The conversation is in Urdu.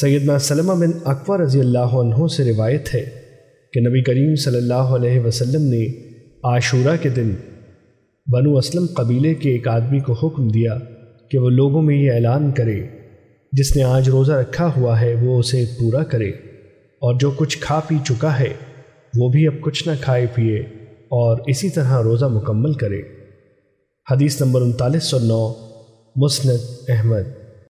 سیدنا سلمہ بن اقوہ رضی اللہ عنہ سے روایت ہے کہ نبی کریم صلی اللہ علیہ وسلم نے عاشورہ کے دن بنو اسلم قبیلے کے ایک آدمی کو حکم دیا کہ وہ لوگوں میں یہ اعلان کرے، جس نے آج روزہ رکھا ہوا ہے وہ اسے پورا کرے، اور جو کچھ کھا پی چکا ہے وہ بھی اب کچھ نہ کھائے پیے اور اسی طرح روزہ مکمل کرے۔ حدیث نمبر انتالیس سو نو، مسند احمد۔